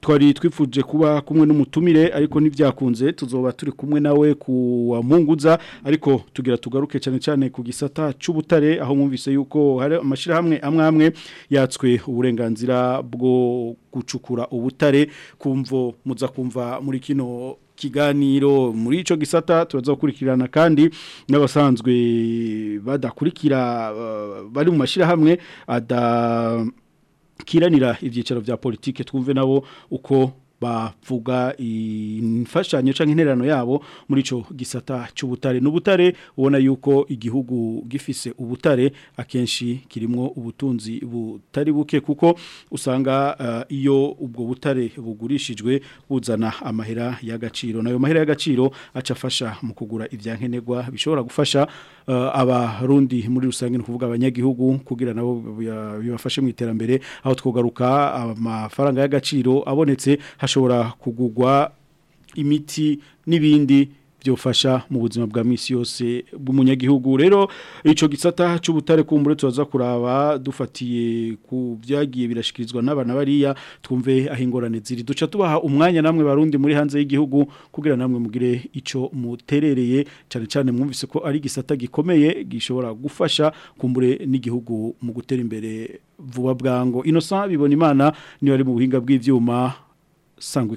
twari twifuje kuba kumwe n'umutumire ariko ntibyakunze tuzoba turi kumwe nawe kuwamunguza ariko tugira tugaruke cyane cyane ku gisata cy'ubutare aho mwumvise yuko hari amashyirahamwe amwe amwe yatswe uburenganzira bwo gucukura ubutare kumvo muza kumva muri kino kiganiro muri ico gisata turaza gukurikirana kandi n'abasanzwe badakurikira eh, bari mu mashira hamwe ada kiranira ibyicaro bya politike twumve nabo uko bavuga imfashanyo cyangwa intererano yabo muri icyo gisata cy'ubutare n'ubutare ubona yuko igihugu gifise ubutare akenshi kirimo ubutunzi butari buke kuko usanga eh, iyo ubwo butare bugurishijwe buzana amahera y'agaciro nayo mahera y'agaciro acafasha mu kugura ibya bishobora gufasha eh, abarundi muri rusange ni ukuvuga abanyagihugu kugira nabo bibafashe mu iterambere aho twogaruka amafaranga y'agaciro abonetse hashobora kugugwa imiti n'ibindi byofasha mu buzima bwa misi yose bw'umunyagihugu rero ico gisata cy'ubutare kumbure tuza kuraba dufatiye ku byagiye birashikirizwa n'abana bariya twumve ahingorane ziri duca tubaha umwanya namwe barundi muri hanze y'igihugu kugira namwe mugire ico muterereye cyane cyane mwumvise ko ari gisata gikomeye gishobora gufasha kumbure n'igihugu mu gutera imbere vuba bwango Innocent bibona imana niyo ari mu buhinga bw'ivyuma sangue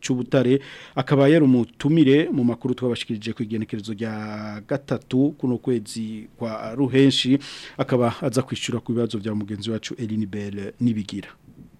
cy'ubutare akaba yari umutumire mu makuru twabashikirije ku igenekerezo rya gatatu kuno kwezi kwa ruhenshi akaba aza kwishyura ku bibazo bya mugenzi wacu Bell nibigira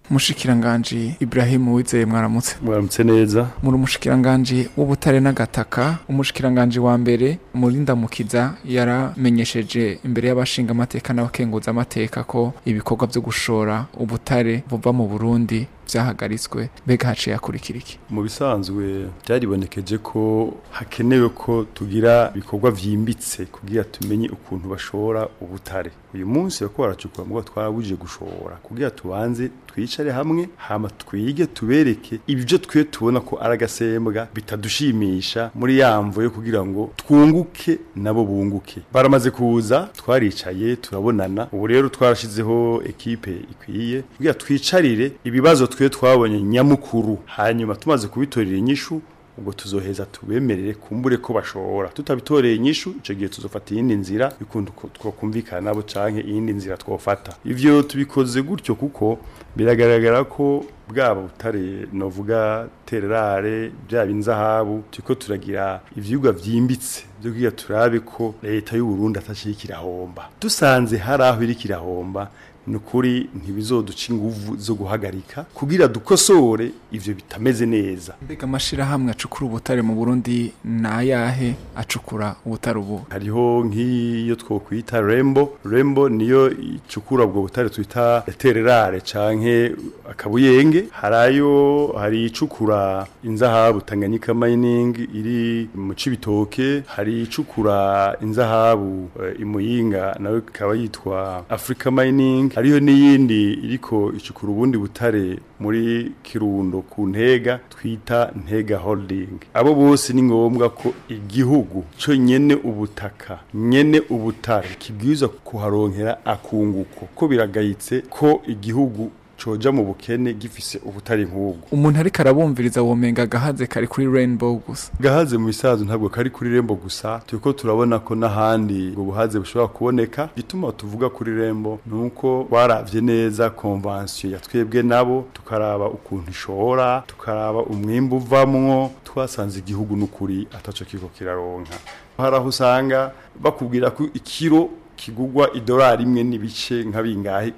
umushikiranganje Ibrahim wizeye mwaramutse mwaramutse neza muri umushikiranganje w'ubutare n'agataka umushikiranganje wa mbere Murinda Mukiza yaramenyesheje imbere y'abashinga amateka n'abakenguza amateka ko ibikorwa byo gushora ubutare buva mu Burundi byahagaritswe mbega haciye hakurikira iki mu bisanzwe byaribonekeje ko hakenewe ko tugira ibikorwa byimbitse kugira tumenye ukuntu bashora ubutare uyu munsi bako baracukura ngo twarabujije gushora kugira tubanze twicare hamwe hama twige tubereke ibyo twe tubona ko ari agasembwa bitadushimisha muri yamvo yo kugira ngo twunguke nabo bunguke baramaze kuza twaricaye turabonana ubu rero twarashizeho ekipe ikwiye kugira twicarire ibibazo twe twabonye nyamukuru hanyuma tumaze kubitorera inyishu ubwo tuzoheza tubemerere kumbure ko bashobora tutabitoreye inyishu icyo gihe tuzofata iyindi nzira bikundi twakumvikana nabo canke iyindi nzira twofata ibyo tubikoze gutyo kuko biragaragara ko bwaba butare novuga tererare byaba inzahabu turiko turagira ivyigwa byimbitse byo kwiga turabe ko leta y'u Burundi atashikira dusanze hari aho irikira homba nukuri ukuri ntibizoduca inguvu zo guhagarika kugira dukosore ivyo bitameze neza mbega amashirahamwe acukura ubutare mu Burundi nayahe acukura ubutare ubu hariho nk'iyo twokwita Rembo Rembo niyo icukura ubwo butare twita etererare canke akabuyenge harayo hari icukura inzahabu Tanganyika mining iri mu cibitoke hari icukura inzahabu eh, imuyinga nawe ikaba yitwa Africa mining hariyo n'iyindi iriko icukura ubundi butare muri kirundo ku ntega twita ntega holding abo bose ni ngombwa ko igihugu cyo nyene ubutaka nyene ubutare kibwiza kuharonkera akunguko ko biragayitse ko igihugu coja mu bukene gifise ubutari nk'ubwo umuntu ariko arabumviriza womenga gahaze kari kuri rainbow gusa gahaze mu bisazo ntabwo kari kuri rainbow gusa turiko turabona ko n'ahandi ubwo buhaze bushobora kuboneka gituma tuvuga kuri rainbow nuko baravye neza convention yatwebwe nabo tukaraba ukuntu ishora tukaraba umwimbu uvamwo twasanze igihugu n'ukuri ataco kiriko kiraronka hari aho usanga bakubwira ko ikiro kigugwa idolari imwe n'ibice nka bingahe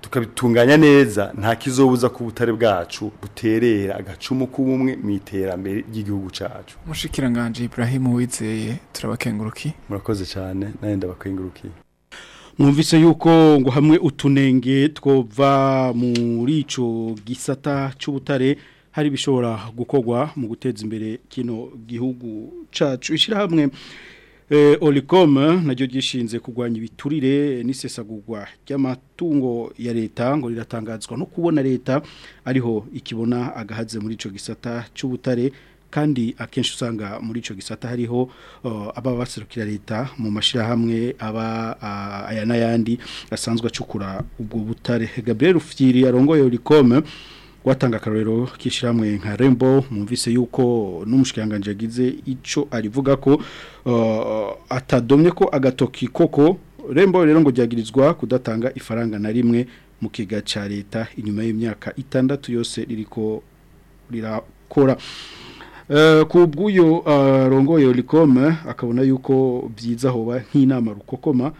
tukabitunganya neza nta kizobuza ko ubutare bwacu buterera agacumu k'ubumwe mu iterambere ry'igihugu cyacu mushikiranganje Ibrahim uwizeye turabakenguruki murakoze cyane nawe ndabakwengurukiye mwumvise yuko ngo hamwe utunenge twova muri icyo gisata cy'ubutare hari bishobora gukogwa mu guteza imbere kino gihugu cyacu ishyirahamwe eh, olicom naryo gishinze kugwanya ibiturire n'isesagurwa ry'amatungo ya leta ngo riratangazwa no kubona leta ariho ikibona agahaze muri icyo gisata cy'ubutare kandi akenshi usanga muri icyo gisata hariho ababa baserukira leta mu mashyirahamwe aba aya n'ayandi asanzwe acukura ubwo butare gabriel ufiri yarongoye urikome watanga akarorero k'ishyirahamwe nka rembo mwumvise yuko n'umushyiranganje agize icyo arivuga ko atadomye ko agatoki koko rembo rero ngo ryagirizwa kudatanga ifaranga na rimwe mu kiga cya leta inyuma y'imyaka itandatu yose riri rirakora Eh, ku bw'uyu eh, rongoye rikoma akabona yuko byiza hoba nk'inama rukokoma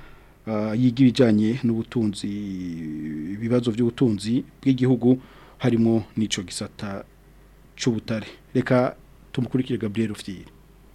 eh, yiga ibijyanye n'ubutunzi ibibazo by'ubutunzi bw'igihugu harimo n'icyo gisata cy'ubutare reka tumukurikire gaburiyeri ufite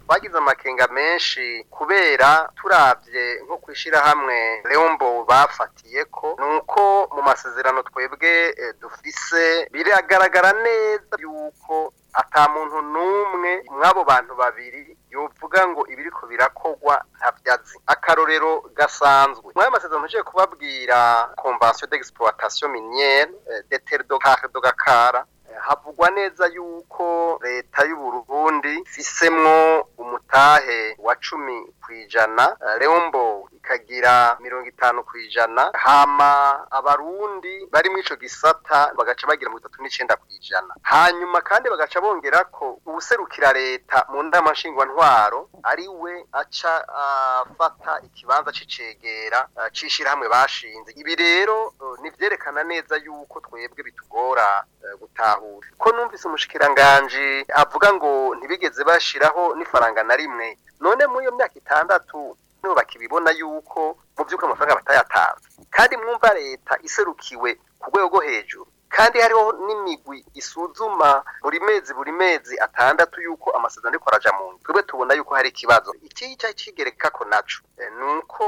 twagize amakenga menshi kubera turabye nko kwishyira hamwe Leombo bafatiye ko nuko mu masezerano twebwe eh, dufise biragaragara neza yuko ata muntu n'umwe mw'abo bantu babiri yovuga ngo ibiriko birakogwa ntabyazi akarorero gasanzwe muri masezerano tugiye kubabwira convention d'exploitation minière eh, de terre de gakara havugwa neza yuko leta y’u y'uburundi ifisemwo umutahe wa cumi kwijana eh, leombo ikagira mirongo itanu ku hama abarundi bari muri icyo gisata bagaca bagira mirongo itatu kwijana hanyuma kandi bagaca bongera ko uwuserukira leta mu ndama ntwaro ari we aca ah, afata ikibanza cy'icegera ah, cy'ishyirahamwe bashinze ibi rero eh, ni ibyerekana neza yuko twebwe bitugora eh, gutaha kubitahura ko numvise umushikiranganji avuga ngo ntibigeze bashiraho n'ifaranga na rimwe none mu iyo myaka itandatu nibo bakibibona yuko mu byuko amafaranga batayatanze kandi mwumva leta iserukiwe ku rwego rwo hejuru kandi hariho n'imigwi isuzuma buri mezi buri mezi atandatu yuko amasezerano ariko araja mu nzu twebwe tubona yuko hari ikibazo ikica kigereka ko naco e, ni uko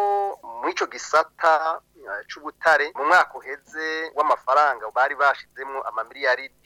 muri ico gisata e, cy’ubutare mu mwaka uheze w'amafaranga bari bashizemwo amamiliyaridi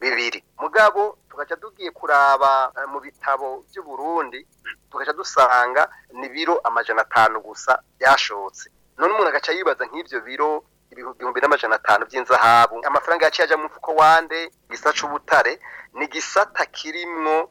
bibiri mugabo tugaca tugiye kuraba eh, mu bitabo by’u Burundi tugaca dusanga ni biro amajana atanu gusa byashotse none umuntu agaca yibaza nk'ibyo biro ibihumbi n'amajana atanu by'inzahabu amafaranga yaciye ajya mu mfuko wande igisa c'ubutare ni igisata kirimwo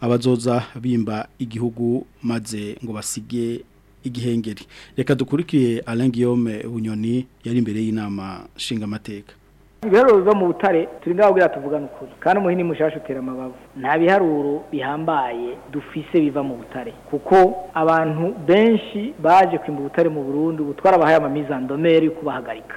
abazoza bimba igihugu maze ngo basige igihengeri reka dukurikire Alain Guillaume bunyoni yari imbere y'inama nshingamateka ibiharuro biva mu butare turi ngaho tuvugana ukuri kandi umuhini mushasha utera amabavu nta biharuro bihambaye dufise biva mu butare kuko abantu benshi baje kwimba butare mu Burundi ubutwara bahaye amamizandomere yo kubahagarika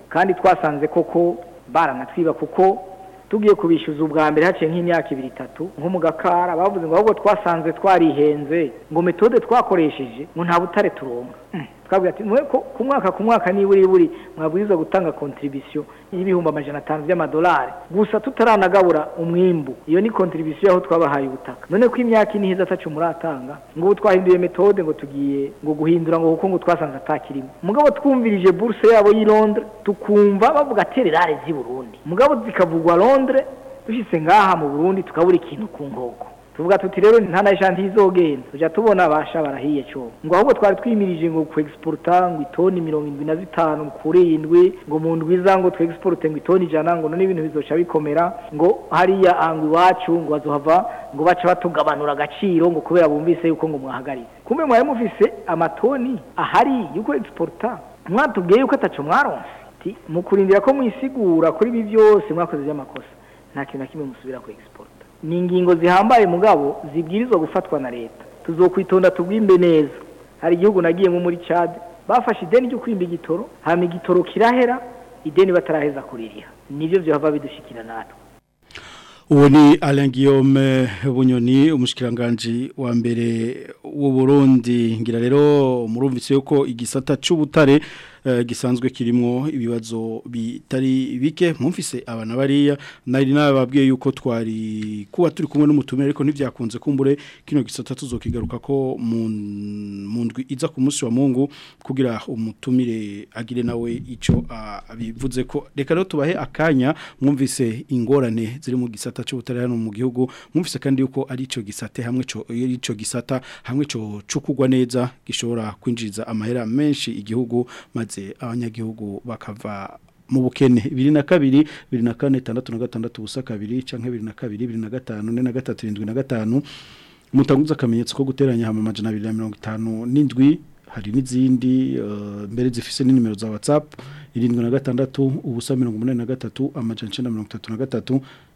kandi twasanze koko baranatwiba kuko tugiye kubishyuza ubwa mbere haciye nk'imyaka ibiri itatu nko mu gakara bavuze ngo ahubwo twasanze twarihenze ngo metode twakoresheje ngo nta butare turonka twavuga ati ku mwaka ku mwaka niba uri buri mwabwirizwa gutanga kontribisiyo y'ibihumbi amajana atanu by'amadolari gusa tutaranagabura umwimbu iyo ni kontribisiyo y'aho twabahaye ubutaka none ko imyaka ine iheze atacu muratanga ngo twahinduye metode ngo tugiye ngo guhindura ngo kuko ngo twasanze atakirimo mugabo twumvirije buruse yabo y'i londres tukumva bavuga tererare z'i burundi mugabo zikavugwa londres dushyitse ngaha mu burundi tukabura ikintu ku nkoko tuvuga tuti rero nta na ishanti izogenda tujya tubona abasha barahiye cyo ngo ahubwo twari twimirije ngo kwexporta ngo itoni mirongo indwi na zitanu kuri indwi ngo mu ndwi za ngo twexporte ngo itoni ijana ngo none ibintu bizoca bikomera ngo hariya angu iwacu ngo bazohava ngo baca batugabanura agaciro ngo kubera bumvise yuko ngo mwahagaritse kumbe mwari mufise amatoni ahari yuko exporta mwatubwiye yuko atacu mwaronse mukurindira ko mwisigura kuri ibi byose mwakoze by'amakosa nta kintu na kimwe musubira ku exporta ni zihambaye mugabo zibwirizwa gufatwa na leta tuzokwitonda tubwimbe neza hari igihugu nagiye nko muri cade bafashe ideni ryo kwimba igitoro hama igitoro kirahera ideni bataraheza kuririha nibyo byaba bidushikira natwe uwo ni Alain bunyoni umushikiranganji wa mbere w'u Burundi ngira rero murumvise yuko igisata cy'ubutare Eh, gisanzwe kirimo ibibazo bitari bike mwumvise abana bariya nari nababwiye yuko twari kuba turi kumwe n'umutumire ariko ntibyakunze kumbure kino gisata tuzokigaruka ko mu ndwi iza ku munsi wa mungu kugira umutumire agire nawe icyo abivuze ko reka rero tubahe akanya mwumvise ingorane ziri mu gisata cy'ubutare hano mu gihugu mwumvise kandi yuko ari icyo gisate hamwe icyo gisata hamwe cyo cukugwa neza gishobora kwinjiza amahera menshi igihugu maze maze abanyagihugu bakava mu bukene bibiri na kabiri bibiri na kane itandatu na gatandatu ubusa kabiri cyangwa bibiri na kabiri bibiri na gatanu na gatatu irindwi na gatanu mutanguza akamenyetso ko guteranya hamwe amajana abiri na mirongo itanu n'indwi hari n'izindi uh, mbere zifise nimero za WhatsApp irindwi na gatandatu ubusa mirongo umunani na gatatu amajana icyenda mirongo itatu na gatatu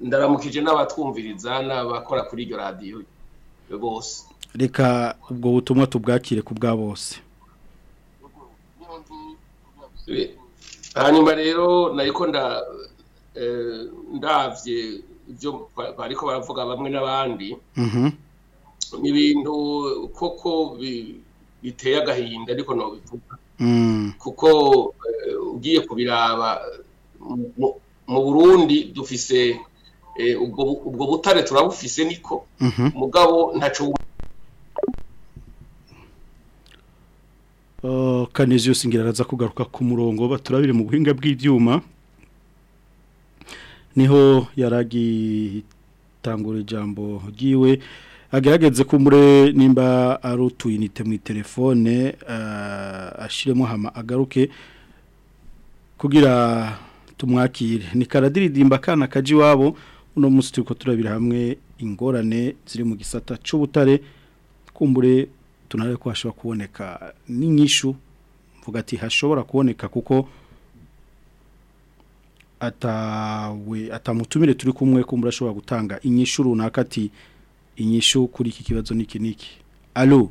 ndaramukije n'abatwumviriza n'abakora kuri iryo radiyo bose reka ubwo butumwa tubwakire ku bwa bose hanyuma rero nariko ndabye eh, ibyo bariko baravuga bamwe n'abandi mhm. ni ibintu koko biteye agahinda ariko ntubivuga mm. kuko eh, ugiye kubiraba mu burundi dufise Eh, ubwo butare turabufise niko mhm. mugabo ntacyo kanezi oh, yose araza kugaruka ku murongo baturabire mu buhinga bw'ibyuma niho yaragitangura ijambo ryiwe agaragaze ko nimba ari utuyinite mu telefone eh, ashyiremo hama agaruke kugira tumwakire ni karadiridimba akana kaji iwabo uno munsi turi turabira hamwe ingorane ziri mu gisata cy'ubutare kumbure tunare kwashobora kuboneka n'inyishu mvuga ati hashobora kuboneka kuko atawe atamutumire turi kumwe kumbura ashobora gutanga inyishu runaka ati inyishu kuri iki kibazo niki niki alo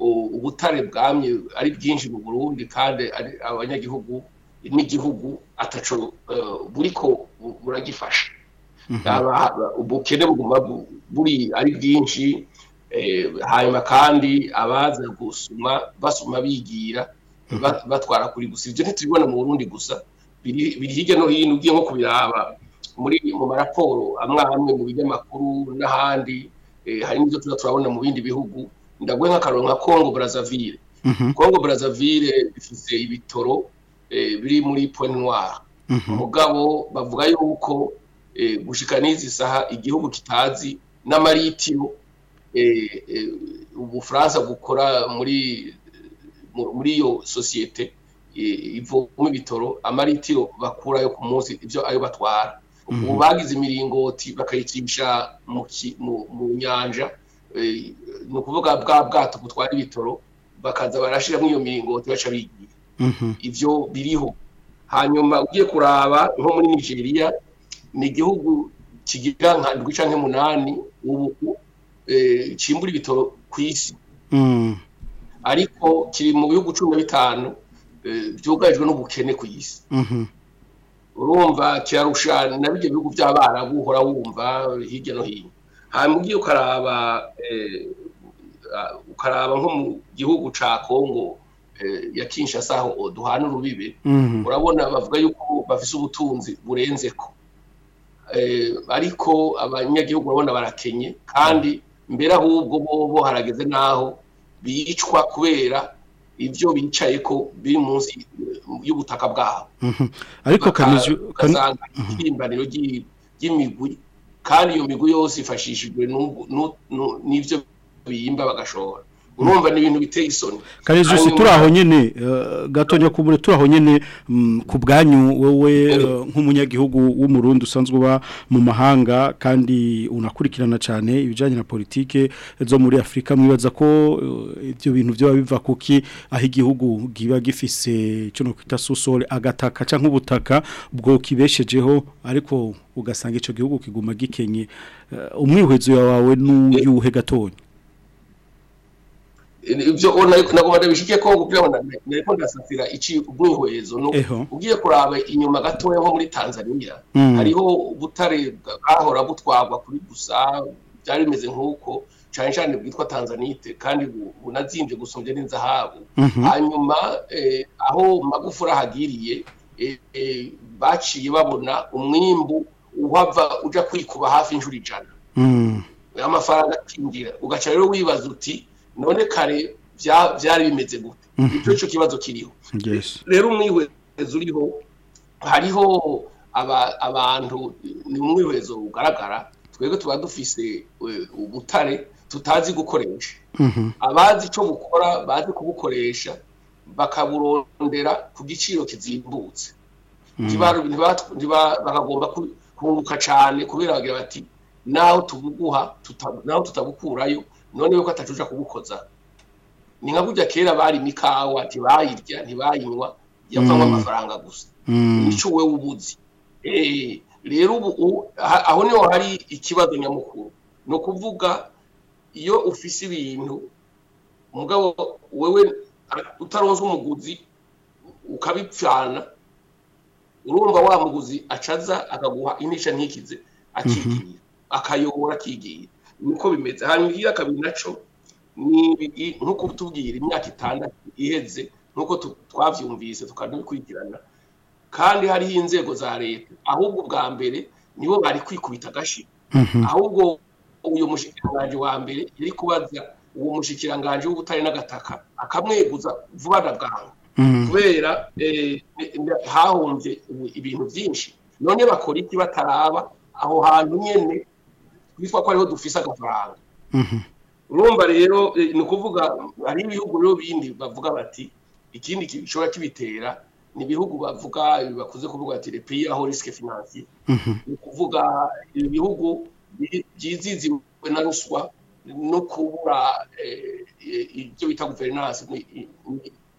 ubutare bwamye ari byinshi mu burundi kandi abanyagihugu n'igihugu ataco buriko buragifasha Mhm. ubukene buguma buri ari bwinshi eh, hanyuma kandi abaza gusuma basuma bigira mhm. batwara kuri gusa ibyo ntitubibona mu burundi gusa biri hirya no hino ugiye nko kubiraba muri mu maraporo amwe amwe mu binyamakuru n'ahandi eh, hari n'ibyo tuba turabona mu bindi bihugu ndaguhe nk'akaroro nka congo brazzaville mhm. congo brazzaville bifite ibitoro eh, biri muri point noire umugabo bavuga yuko E, gushika n'izi saha igihugu kitazi n'amaritiyo e, e, ubufaransa bukora muri muri iyo sosiyete ivoma ibitoro amaritiro bakurayo ku munsi ibyo ayo batwara mhm. ubu bagize imiringoti bakayicisha mu nyanja ni ukuvuga bwa bwato butwara ibitoro bakaza barashiramo iyo miringoti baca bigiye mhm. ivyo biriho hanyuma ugiye kuraba nko muri nigeria ni igihugu kigira nka ndwi cyangwa nk'umunani ubu kimbura e, ibitoro ku isi mm. ariko kiri mu bihugu cumi na bitanu byugarijwe e, n'ubukene ku isi mm-hmm. urumva kirarusha na bijya bihugu by'abarabu uhora wumva hirya no hino hanyuma ugiye ukaraba e, ukaraba nko mu gihugu cya kongo ya kinshasa aho duhana urubibe mm-hmm. urabona bavuga yuko bafite ubutunzi burenze ko Eh, ariko abanyagihugu babona barakenye kandi mbere ahubwo bobo harageze n'aho bicwa kubera ibyo bicaye ko biri munsi y'ubutaka bwabo mhm. ariko ugasanga mhm. impirimbaniro ry'imigwi kandi iyo migwi yose ifashishijwe n'ibyo biyimba bagashora urumva ni ibintu biteye isoni kabeza usi turaho nyene eh, gatonyo ko muri turaho nyene mm, ku bwanyu wowe eh, nk'umunyagihugu w'umurundi usanzwe uba mu mahanga kandi unakurikirana cyane ibijanye na politike zo muri Afrika mwibaza ko eh, ibyo bintu byo biva kuki aho igihugu giba gifise cyo no kwita susole agataka canke ubutaka bwo kibeshejeho ariko ugasanga ico gihugu kiguma gikenye umwihwezo wawe n'uyuhe gatonya ibyo oh, nagomba bishikiye ko kugira ngo nareko ndasafira iciye ubwihwezo ugiye kuraba inyuma gatoya nko muri tanzaniya hmm. hariho ubutare bwahora butwagwa kuri gusa byari bimeze nk'uko cyane cyane bwitwa tanzanite kandi bunazimbye gusumbya n'inzahabu mhm. hanyuma eh, aho magufuri ahagiriye eh, eh, baciye babona umwimbu uhava ujya kwikuba hafi inshuro ijana hmm. amafaranga akingira ugaca rero wibaza uti none kare byari bimeze gute mhm. icyo cyo kibazo kiriho rero umwihwezo uriho hariho abantu ni umwihwezo ugaragara twebwe tuba dufise ubutare tutazi gukoresha mhm. abazi icyo gukora bazi kubukoresha bakaburondera ku giciro kizimbutse mhm. bakagomba kunguka cyane kubera bagira bati naho tubuguha naho tutabukurayo none yuko atacuca kugukoza ni nka burya kera bari mikawa ntibayirya ntibayinywa yapfanywa mm. amafaranga gusa mm. nicyo wowe ubuzi eh, rero ubu aho niho hari ikibazo nyamukuru no kuvuga iyo ufise ibintu umugabo wewe utaronze umuguzi ukabipfana urumva wa muguzi acaza akaguha inisha ntikize mm-hmm. akigirira akayobora akigira niko bimeze hanyuma igira kabiri naco ni nkuko tubwira imyaka itandatu iheze nkuko twavyumvise tukanabikurikirana kandi hariho inzego za leta ahubwo bwa mbere nibo bari kwikubita agashira mhm. ahubwo uyu mushikiranganje wa mbere yari kubaza uwo mushikiranganje w'ubutare n'agataka akamweguza vuba na bwangu mhm. kubera eh, hahombye ibintu byinshi none bakora iki bataraba aho hantu nyene witwa ko ariho dufise agafaranga mhm. urumva rero eh, ni ukuvuga hari ibihugu rero bindi bavuga bati ikindi gishobora kibitera ni ibihugu bavuga bakuze kuvuga ati repiye aho risike finansiye mhm. ni ukuvuga ibihugu byiziziwe na ruswa no kubura eh, ibyo bita guverinansi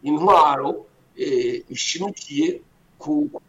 intwaro eh, ishimikiye ku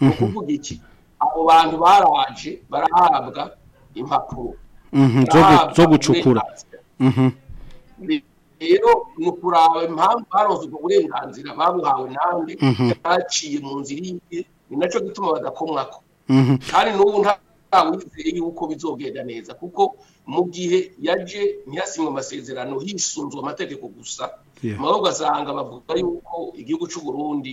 ni mhm. ukuvuga iki abo bantu baraje barahabwa impapuro mhm, zo gucukura rero mu kuraba impamvu baronze ubwo babuhawe nande baciye mhm. mu nzira iyi ni nacyo gituma badakomwako mhm. kandi n'ubu nta wizeye yuko bizogenda neza kuko mu gihe yaje ntiyasinywe amasezerano hisunzwe amategeko gusa amahoro ugasanga bavuga yuko igihugu cy'u Burundi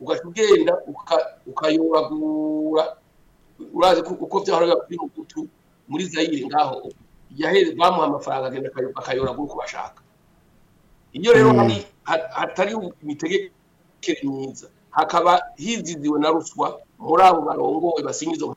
ugahita ugenda ukayoragura urazi uko byahora kuri mugutu muri zayire ngaho bamuha amafaranga akayora akayora ku bashaka iyo rero mm. hatari imitegekere myiza hakaba hiziziwe na ruswa muri abo barongowe basinye izo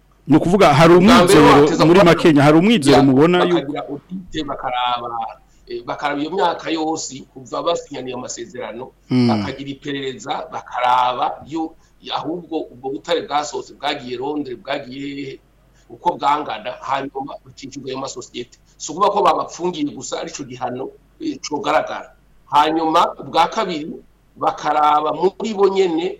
ni kuvuga hari umwizero muri makenya hari umwizero mubona bakaraba eh, iyo myaka yose kuva basinyaniye amasezerano hmm. bakagira iperereza bakaraba ahubwo ubwo butare bwasohotse bwagiye rondere bwagiye uko bwangana hanyuma bakishyurwa ayo masosiyete si ukuvuga ko babapfungiye gusa aricyo gihano eh, cyogaragara hanyuma bwa kabiri bakaraba muri bo nyine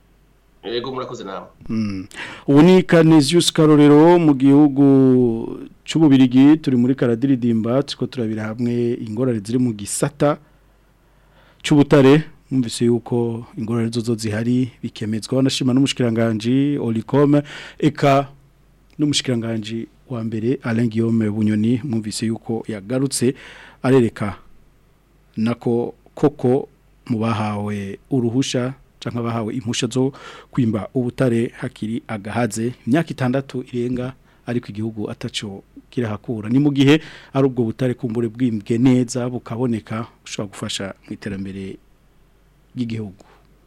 yego murakoze nawe mhm. ubu ni kaneziyusi karorero mu gihugu cy'ububirigi turi muri karadiridimba turiko turabira hamwe ingorane ziri mu gisata cy'ubutare mwumvise yuko ingorane zozo zihari bikemezwa nashima n'umushikiranganje Olicom eka n'umushikiranganje wa mbere Alain Guillaume Bunyoni mwumvise yuko yagarutse arereka nako koko mubahawe uruhusha cyangwa bahawe impusha zo kwimba ubutare hakiri agahaze imyaka itandatu irenga ariko igihugu ataco kirahakura ni mu gihe ari ubwo butare kumbure bwimbwe neza bukaboneka ushobora gufasha mu iterambere ry'igihugu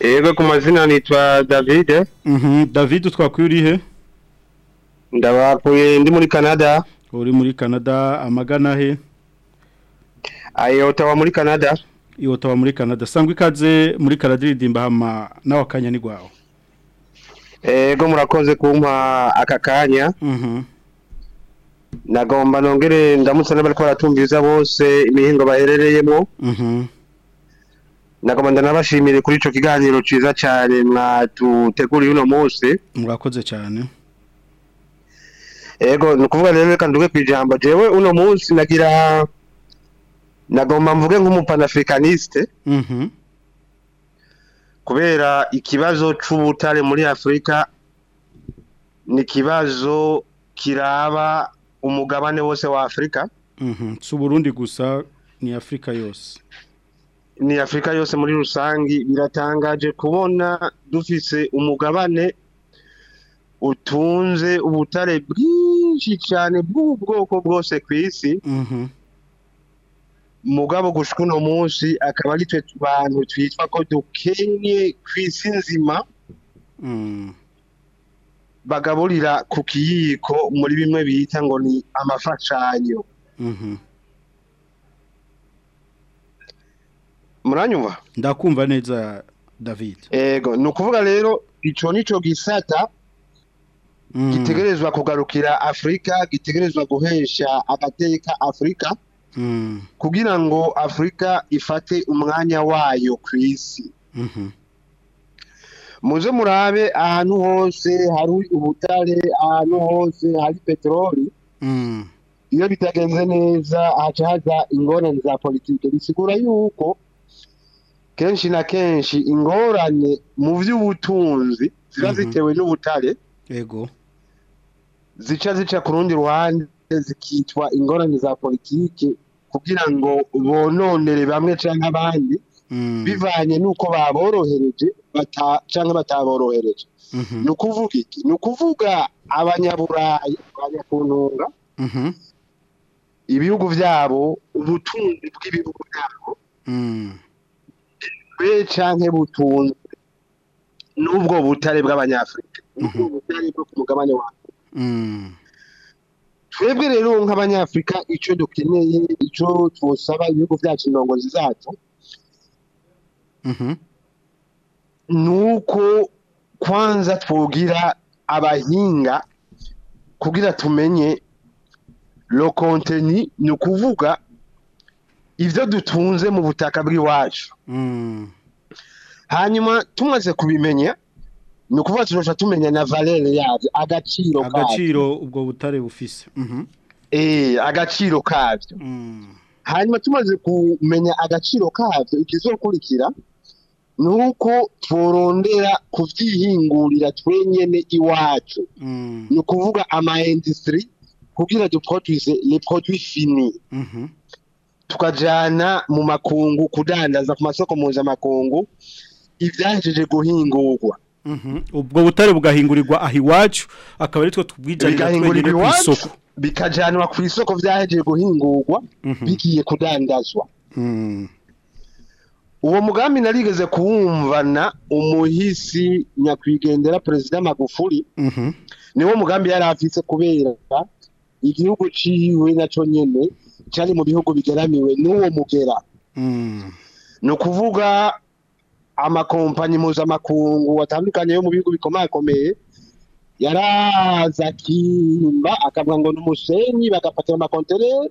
yego ku mazina nitwa davide mhm. davide utwakuye uri ndabakuye ndi muri canada uri muri canada amagana he ayotawa muri canada iyotawa muri canada sangwa ikaze muri canada hama nawe akanya ni rwawe ego murakoze kumpa aka kanya mm-hmm. nagomba nongere ndamutse n'abari baratumviza bose imihingo baherereyemo mm-hmm. nagomba ndanabashimire kuri ico kiganiro ciza cyane mwaduteguriye uno munsi murakoze cyane ego ni ukuvuga rero reka nduge jewe uno munsi nagira nagomba mvuge mm kubera ikibazo cy'ubutare muri afurika ni ikibazo kiraba umugabane wose wa afurika si mhm. uburundi gusa ni afurika yose ni afurika yose muri rusange biratangaje kubona dufise umugabane utunze ubutare bwinshi cyane bw'ubwoko bwose ku isi mhm. mugabo gushwa uno munsi akaba ari twe bantu twitwa ko dukenye ku isi nzima mm. bagaburira ku kiyiko muri bimwe bita ngo ni amafashanyo mm-hmm. muranyumva ndakumva neza david yego ni ukuvuga rero icyo nicyo gisata mm. gitegerezwa kugarukira afurika gitegerezwa guhesha agateka afurika Mm-hmm. kugira ngo afurika ifate umwanya wayo ku isi mm-hmm. muze murabe ahantu hose hari ubutare ahantu hose hari peteroli mm. iyo bitagenze neza haca haza ingorane za politiki bisigura yuko kenshi na kenshi ingorane mu by'ubutunzi ziba mm-hmm. zitewe n'ubutare yego zica zica ku rundi ruhande zikitwa ingorane za politiki kugira ngo bononere bamwe cyangwa abandi mm. bivanye n'uko baborohereje cyangwa bataborohereje mm-hmm. ni ukuvuga iki ni ukuvuga abanyaburayi abanyakuntunga mm-hmm. ibihugu byabo ubutunzi bw'ibihugu byabo be mm. cyangwa butunze n'ubwo butare bw'abanyafurika mm-hmm. n'ubwo butare bwo ku mugabane wa mm. twebwe rero nk'abanyafurika icyo dukeneye icyo twusaba ibihugu byacu indongozi zacu mhm. ni uko kwanza twugira abahinga kugira tumenye lo konteni ni ukuvuga ibyo dutunze mu butaka bw'iwacu mm. hanyuma tumaze kubimenya ni ukuvuga turusha tumenya na valere yabyo agaciro kabyo agaciro ubwo butare bufise mhm. eee eh, agaciro kabyo mm. hanyuma tumaze kumenya agaciro kabyo ikizokurikira nuko uko tworondera kubyihingurira twenyene iwacu mm. ni ukuvuga ama industry kugira duproduise les produits finis mhm. tukajana mu makungu kudandaza ku masoko mpuzamakungu ibyahejeje guhingurwa ubwo butare bugahingurirwa aho iwacu akaba ari two tubwijyanira ku isoko bikajyanwa ku isoko byahejeje guhingurwa mhm. bigiye kudandazwa mhm. uwo mugambi narigeze kuwumvana umuhisi nyakwigendera perezida magufuri mhm. niwo mugambi yari afise kubera igihugu ciwe nacyo nyene cyari mu bihugu bigeramiwe n'uwo mugera ni ukuvuga amakompanyi mpuzamakungu atandukanye yo mu bihugu bikomakomeye yaraza akimba akavuga ngo ni umusenyi bagafatira amakontineri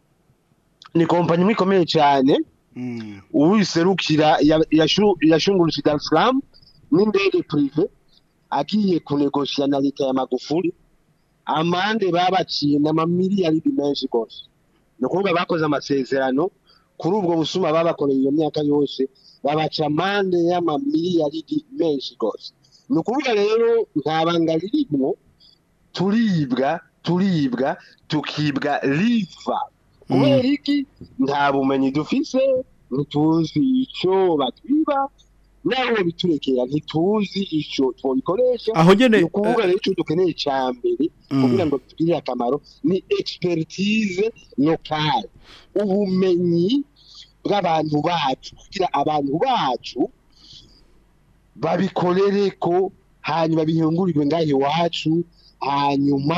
ni kompanyi imwe ikomeye cyane hmm. uwiserukira yashungurutse darusiramu n'indege purive agiye kunegosiya na leta ya magufuli amande babaciye n'amamiliyaridi menshi rwose ni bakoze amasezerano kuri ubwo busuma babakoreye iyo myaka yose babaca amande y'amamiliyaridi menshi rwose ni ukuvuga rero nta banga ririmo turibwa turibwa tukibwa riva kubera mm. iki nta bumenyi dufise ntituzi icyo batwiba nawe biturekera ntituzi ico twobikoresha aho nyene ni ukuvuga eh, rero dukeneye ca mm. kugira ngo bitugirire akamaro ni expertise locale ubumenyi bw'abantu bacu kugira abantu bacu babikorere ko hanyuma bihungurirwe ngaho iwacu hanyuma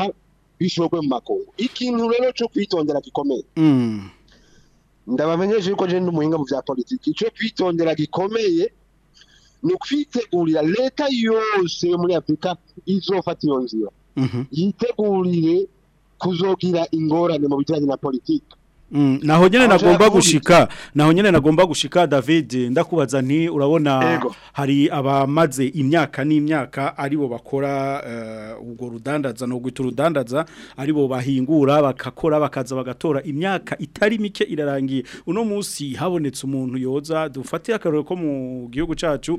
bishobwe mu makungu ikintu rero cyo kwitondera gikomeye mm. ndabamenyesha yuko je ndi umuhinga mu vya politiki ico kwitondera gikomeye ni ukwitegurira leta yose muri afurika izofata iyo nzira mhm. yitegurire kuzogira ingorane mu bijyanye na politiki naho nyine nagomba gushika naho nyine nagomba gushika david ndakubaza nti urabona hari abamaze imyaka n'imyaka aribo bakora eh, ubwo rudandaza no guhita urudandaza aribo bahingura bakakora bakaza bagatora imyaka itari mike irarangiye uno munsi habonetse umuntu yoza dufatiye akarere ko mu gihugu cyacu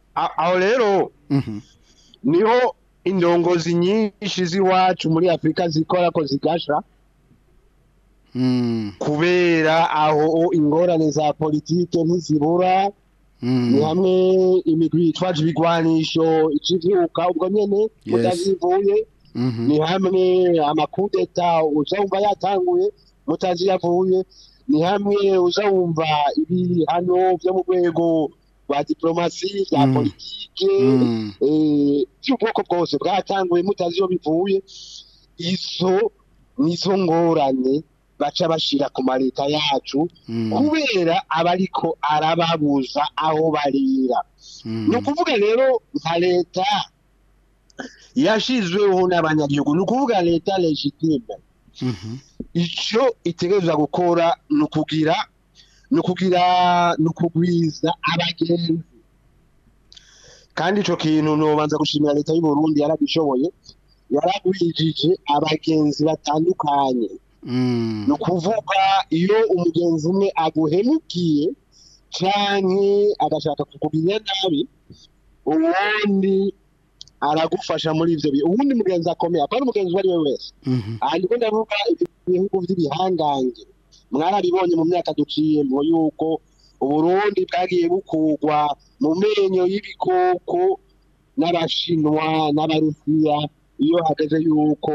aho rero niho indongozi nyinshi z'iwacu muri afurika zikora ko zigasha kubera aho ingorane za politiki ntizibura ni mm. hamwe imigwi yitwaje ibigwanisho ikivyuka ubwo nyene mutazivuye mm-hmm. ni hamwe amakudeta uzumva yatanguye mutazi yavuye ni hamwe ibiri hano vyo mu rwego rwa diplomasi vya mm. politike vy'ubwoko mm. eh, bwose bwatanguye mutazi iyo bivuye izo nizo ngorane baca bashira ku maleta yacu mm. kubera abariko arababuza aho barira mm. ni ukuvuga rero nka leta yashizweho n'abanyagihugu ni ukuvuga leta legitime mm-hmm. icyo itegereza gukora ni ukugira ni ukugira ni ukugwiza abagenzi kandi icyo kintu nubanza gushimira leta y'u Burundi yarabishoboye yaragwijije abagenzi batandukanye Mm. ni kuvuga iyo umugenzi umwe aguhemukiye cyane agashaka kukugurira nabi ubundi aragufasha muri ibyo bintu ubundi mugenzi akomeye akaba ari umugenzi uwo ari we wese ahandi mm-hmm. ndavuga ibihugu by'ibihangange mwarabibonye mu myaka duciyemo yuko uburundi bwagiye bukugwa mu menyo y'ibikoko n'abashinwa n'abarusiya iyo hageze yuko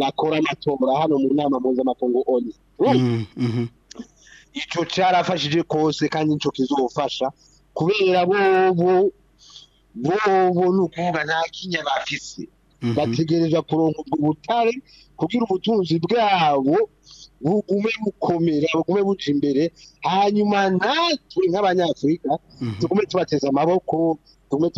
bakora amatora hano mu nama mpuzamakungu oni mm, mm-hmm. icyo cyarafashije kose kandi nicyo kizofasha kubera bobo bobo ni ukuvuga nta kinya bafise mm-hmm. bategereza kuronka ubwo butare kugira ubutunzi bwabo bugume bukomera bugume buca imbere hanyuma natwe nk'abanyafurika mm-hmm. tugume tubateze amaboko tugume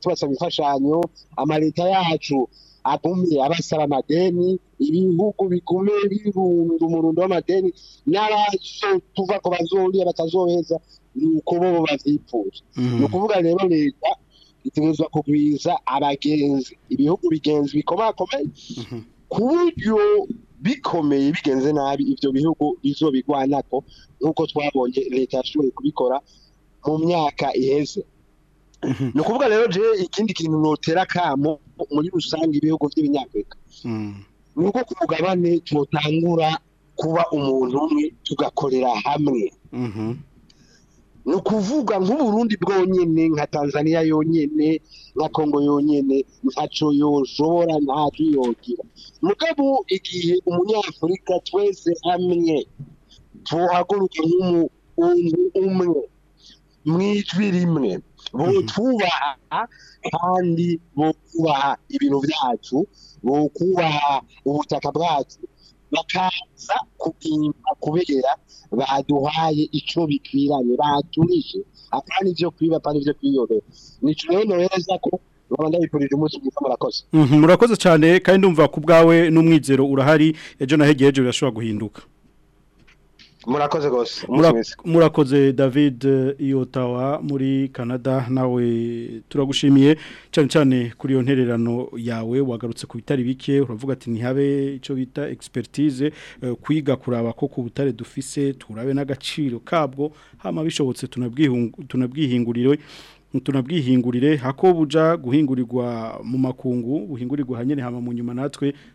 tubasaba imfashanyo amaleta yacu abumye abasaba amadeni ibihugu bigume birunda umurundo w'amadeni n'abaje tuva ko bazoriya batazoheza nuko bo bazipfuza mhm. ni ukuvuga rero leta itegerezwa kugwiza abagenzi ibihugu bigenzi bikomakomeye mhm. ku buryo bikomeye bigenze nabi ibyo bihugu bizobigwanako nk'uko twabonye leta yashoboye kubikora mu myaka iheze ni ukuvuga rero je ikindi kintu notera kamo muri rusange ibihugu by’ibinyafurika hmm. ni uko ku mugabane tutangura kuba umuntu umwe tugakorera hamwe ni ukuvuga nk'uburundi bwonyine nka tanzania yonyine nka Congo yonyine ntacyo yoshobora ntacyo yogira mugabo igihe umunyafurika twese hamwe tuhaguruka nk'umuntu umwe mu ijwi rimwe butubaha kandi bukubaha ibintu byacu bukubaha ubutaka bwacu bakaza kubimba kubera baduhaye icyo bikwiranye baturije apana ivyo kwiba apana ivyo kwiyobera nico rero nohereza ko babanda bipurije umunsi mwiza murakoze mhm, murakoze cyane kandi ndumva ku bwawe n'umwizero urahari ejo na hegeje birashobora guhinduka murakoze rwose murakoze david eh, iyotawa muri canada nawe turagushimiye cyane cyane kuri iyo ntererano yawe wagarutse ku bitari bike uravuga ati ntihabe icyo bita expertise eh, kwiga kuraba ko ku butare dufise turabe n'agaciro kabwo hano bishobotse tunabwihingurire tunabwihingurire hako buja guhingurirwa mu makungu buhingurirwa hanyine hama mu nyuma natwe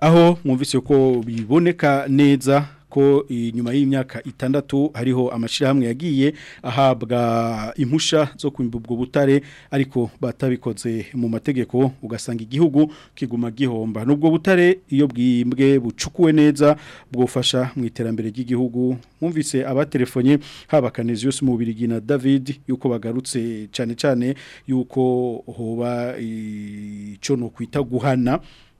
aho mwumvise uko biboneka neza ko nyuma y'imyaka itandatu hariho amashyirahamwe yagiye ahabwa impusha zo kubwo butare ariko batabikoze mu mategeko ugasanga igihugu kiguma gihomba n'ubwo butare iyo bwimbwe bucukuwe neza bwofasha mu iterambere ry'igihugu mwumvise abatelefone haba kanezi yose mu birigi na David yuko bagarutse cyane cyane yuko hoba ico no kwita guhana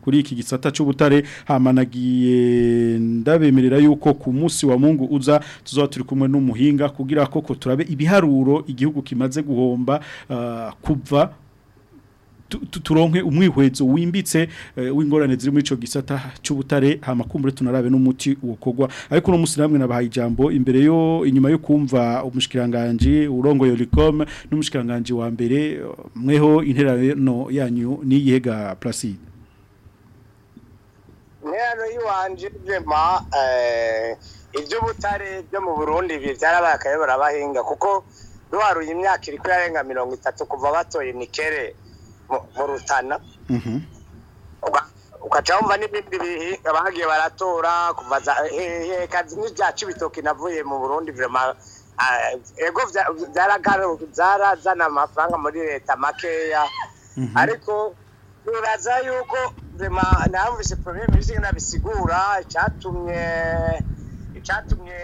kuri iki gisata cy'ubutare hamanagiye ndabemerera yuko ku munsi wa mungu uza tuzaba turi kumwe n'umuhinga kugira koko turabe ibiharuro igihugu kimaze guhomba ah, kuva turonke umwihwezo wimbitse eh, w'ingorane ziri muri icyo gisata cy'ubutare hamakumbure tunarabe n'umuti ukogwa ariko uno munsi namwe nabahaye ijambo imbere yo inyuma yo kumva umushikiranganji urongoye yoricom n'umushikiranganji wa mbere mweho no yanyu ni yega Placide interano y'iwanje jema eh, iby'ubutare byo mu burundi byarabaye akayobora abahinga kuko duharuye imyaka iri kuyarenga mirongo itatu kuva batoye imikere mu rutana mhm. ugaca wumva n'ibindi bihinga bagiye baratora kuva hekazi n'ibya cibitoki navuye mu burundi eh, ego byarazana amafaranga muri leta makeya mhm. ariko nibaza yuko nabumvise porogaramu y'ibisiga nabisigura icyatumye icyatumye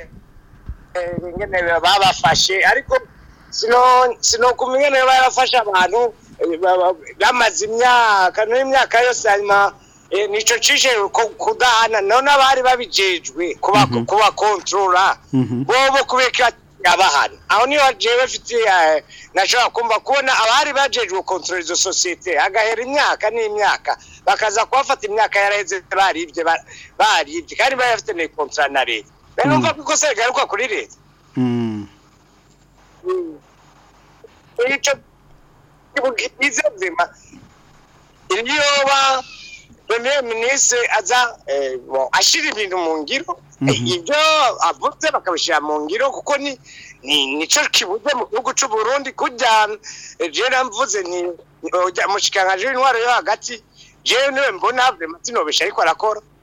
eh, ingene babafashe ariko sinokumenya nayo barafashe abantu eh, bamaze imyaka n'imyaka yose hanyuma eh, nicyo cishe kudahana none abari babijejwe mhm. kubakontorora mhm. bobo kubeka bahari aho niba jewe bafite eh, nashobora kumva kubona abari bajejwe kontorora izo sosiyete hagahera imyaka n'imyaka bakaza kubafata imyaka yaraheze baribye baribye kandi bayafite na kontorora na leta rero hmm. ko ikosa rigaruka kuri leta hmm. Hmm. icyo kibugize nzima iryoba premiere minisitiri aza eh, ashyira ibintu mu ngiro mhm. eh, ibyo avuze bakabishyira mu ngiro kuko ni nicyo kibuze mu gihugu cy'u Burundi kujyana eh, rero mvuze ni umushyikiranganje w'intwaro yo hagati jewe niwe mbona matinobesha ariko arakora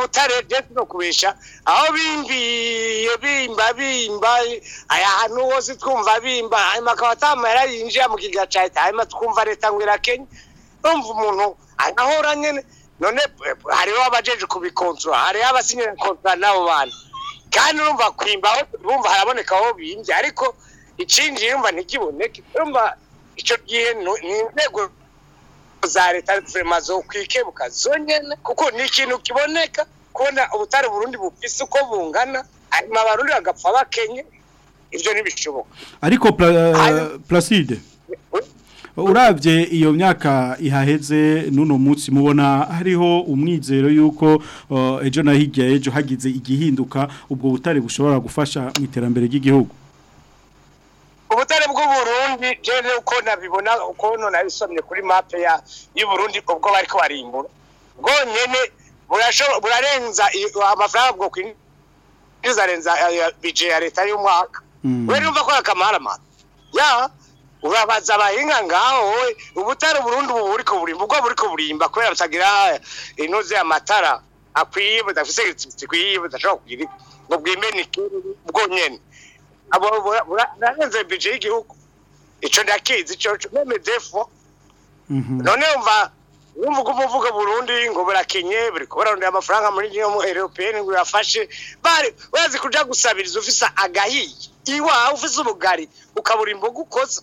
butare rero no kubesha aho bimbi bimba bimba aya hantu hose twumva bimba hanyuma akaba atamara yinjira mu kigega cya twumva leta ngo irakenya umuntu arahora nyine none hariho abajeje kubikonsura hariho abasinye kontara n'abo bantu kandi urumva kwimba bumva haraboneka aho bimbye ariko icinjiye yumva ntigiboneke urumva icyo gihe ni inzego za leta vurema zo kwikebuka zonyene kuko ni ikintu kiboneka kubona ubutare burundi bufise uko bungana hanyuma abarundi bagapfa bakenye ibyo ntibishoboka ariko plaside eh, urabye iyo myaka ihaheze n'uno munsi mubona hariho umwizero yuko ejo na hirya ejo hagize igihinduka ubwo butare bushobora gufasha mu iterambere ry'igihugu ubutare bw'uburundi rero uko nabibona ukuntu nabisomye kuri mape Burundi ubwo bari kubarimbura bwonyine burarenza amafaranga bwo kwinjiza arenza eh, bije ya leta y'umwaka rero mm. urumva ko akamara ya urabaza abahinga ngaho wowe burundu ubu buri kuburimba ubwo buri kuburimba kubera butagira eh, inoze amatara akwiye budafise zikwiye budashobora kugira ngo bwime ni bwonyene abo burarenze bije y'igihugu ico ndakizi ico memedefo mhm. none umva wumva uko umuvuga burundi ngo burakenye buri kubarondera amafaranga muri gihe mu europeyeni ngo urafashe bari urazi kuja gusabiriza ufise agahiye iwawe ufise ubugari ukabura imboga ukoza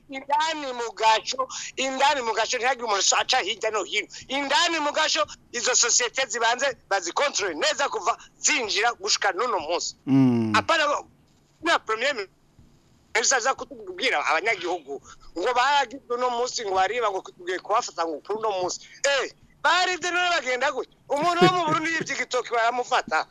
indani mu gaco indani mu gaco ntihagire umuntu aca hirya no hino indani mu gaco izo sosiyete zibanze bazikontorore neza kuva zinjira gushuka n'uno munsi mm. apana na premier ministre kutubwira abanyagihugu ngo baragizwe uno munsi ngo bariba ngo tubwiye kubafata ngo kuri uno munsi eh barebye rero bagenda gutya umuntu wo mu burundi yibye baramufata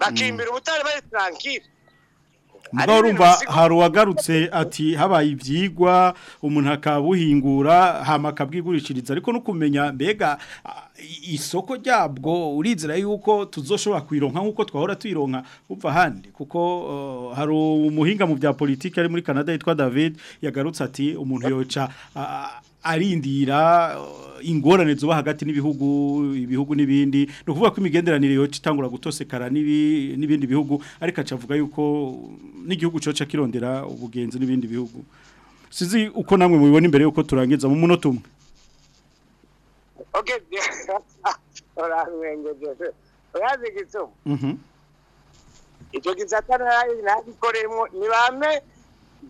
bakimbira hmm. ubutare bari turankire mba urumva hari uwagarutse ati habaye ibyigwa umuntu akabuhingura hama akabwigurishiriza ariko no kumenya mbega isoko ryabwo urizera yuko tuzoshobora kwironka nk'uko twahora tuyironka umva ahandi kuko uh, hari umuhinga mu bya politiki ari muri canada yitwa david yagarutse ati umuntu yoca arindira uh, ingorane zuba hagati n'ibihugu ibihugu n'ibindi ni ukuvuga ko imigenderanire yoca itangura gutosekara n'ibindi bihugu ariko acavuga yuko n'igihugu cyoca kirondera ubugenzi n'ibindi bihugu sizi uko namwe mubibona imbere yuko turangiza mu munota umwe oke orang mwengo mm-hmm. byose urazi gitsuma icyo gisata ntagikoremo ni bame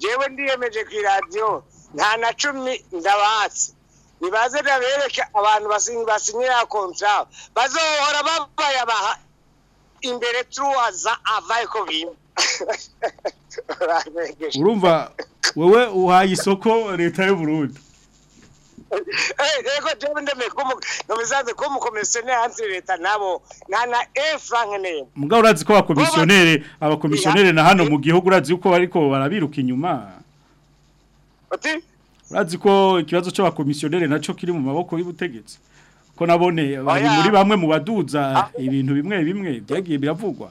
jewe ndiyemeje ku radio nta na cumi ndabatse nibaze ndabereke abantu basinyira kontra bazohora babaye abaha imbere tuwaza avaye ko bimwe urumva wewe uhaye isoko leta y'u Burundi rego jewe ndemeye kuba umukomisiyoneri hanze leta nabo nta na e eh, neza mugabo urazi ko abakomisiyoneri abakomisiyoneri na hano eh? mu gihugu urazi ko ariko barabiruka inyuma urazi ko ikibazo cy'abakomisiyoneri nacyo kiri mu maboko y'ubutegetsi ko nabone bari muri bamwe mu baduza ibintu bimwe bimwe byagiye biravugwa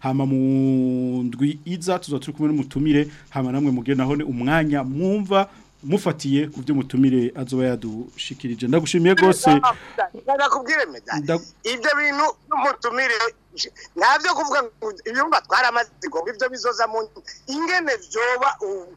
hama mu ndwi iza tuza turi kumwe n'umutumire hama namwe mu ibyo naho ni umwanya mwumva mufatiye ku byo mutumire azoba yadushikirije ndagushimiye rwose ibyo bintu mutumire ntabyo kuvuga ngo ibyumba twaramaze ngo ibyo bizoza mu ingene byoba ubu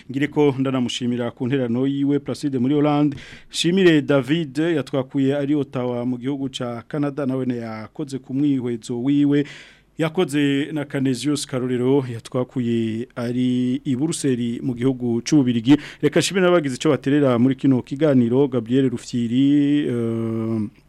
ko ndanamushimira ku nterano yiwe Placide muri Hollande shimire David yatwakuye ari Ottawa mu gihugu ca Canada nawe ne yakoze kumwihwezo wiwe yakoze na Canesius Karorero yatwakuye ari i Buruseli mu gihugu cy'ububirigi reka shime nabagize ico baterera muri kino kiganiro Gabriel Rufyiri uh, eh,